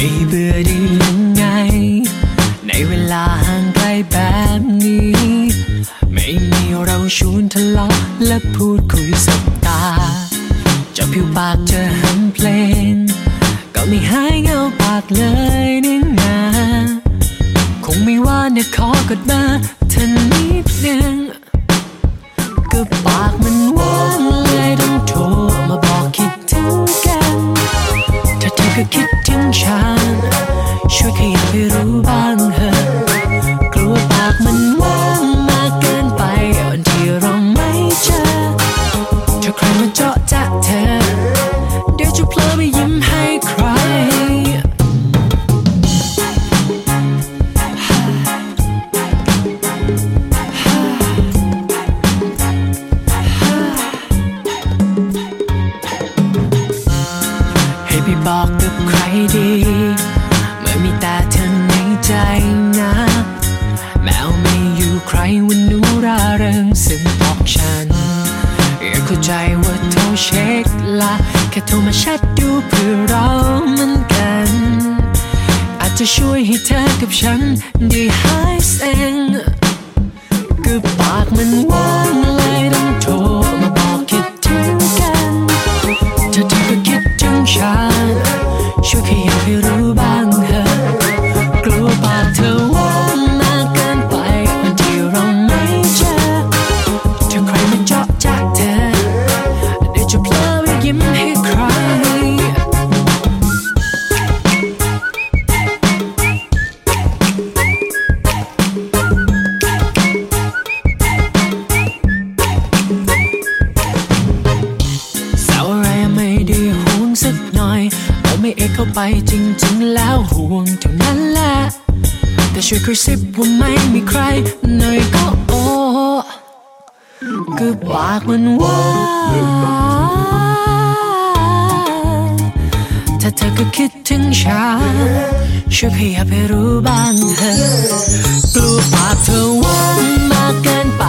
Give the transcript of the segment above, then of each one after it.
ไม่เบื่อได้ยังไง ในเวลาห่างไกลแบบนี้ ไม่มีเราชวนทะเลาะและพูดคุยสบตาจะผิวปากเจอหันเพลง ก็ไม่หายเงาปากเลยนี่นาคงไม่ว่าเนี่ยขอกดมาทันนิดนึงก็ปากมันว่างเลยต้องโทรมาบอกคิดถึงกัน ถ้าเธอก็คิด งฉันช่วยขยับให้รู้บ้างเถอะกลัวปากมันว่างมากเกินไปวันที่เราไม่เจอถ้าใครมาเจาะจะเธอ เดี๋ยวจะเพลอไปยิ้มให้ บอกกับใครดีเมื่อมีแต่เธอในใจนะ แมวไม่อยู่ใครวันนูราเริงซึ่งบอกฉันอยากเข้าใจว่าโทรเช็คละแค่โทรมาแชทดูเพื่อเรามือนกัน อาจจะช่วยให้เธอกับฉันได้หาย ไปจริงๆแล้วห่วงเท่านั้นแหละ แต่ช่วยกระซิบว่าไม่มีใครหน่อยก็โอ้ก็ปากมันว่างถ้าเธอก็คิดถึงฉันช่วยขยับให้รู้บ้างเถอะกลัวปากเธอว่ามากเกินไป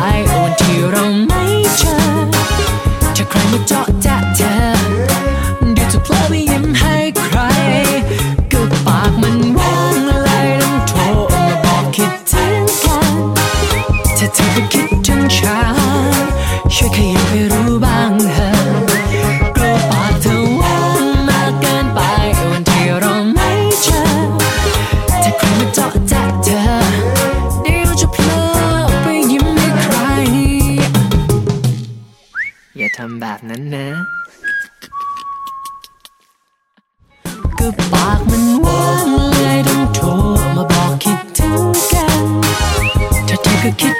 ที่ไคิดถึงฉันช่วยขยับให้รู้บ้างเถอะย่าทำแบบนั้นนะก็ปากมันว่างเลยต้องโทรมาบอกคิดถึงกันถ้าเธอก็คิด